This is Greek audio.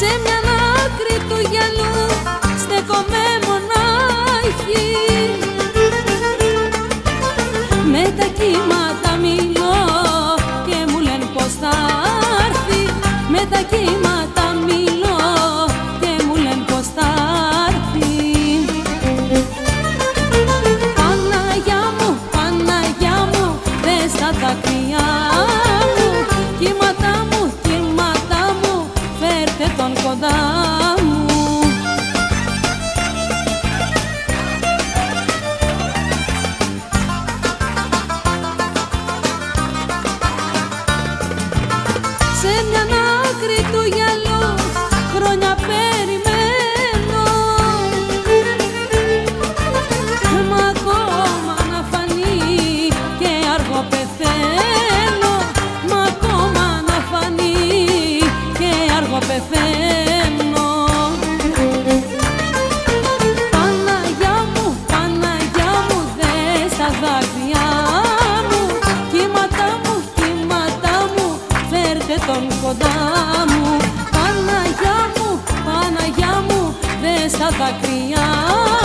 σε μια άκρη του γυαλού στέκομαι μονάχη. Με τα κύματα μιλώ και μου λένε πως θα έρθει. Με τα Παναγιά μου, Παναγιά μου, δες τα δάκρυα μου. Κύματα μου, κύματα μου, φέρτε τον κοντά μου. Παναγιά μου, Παναγιά μου, δες τα δάκρυα μου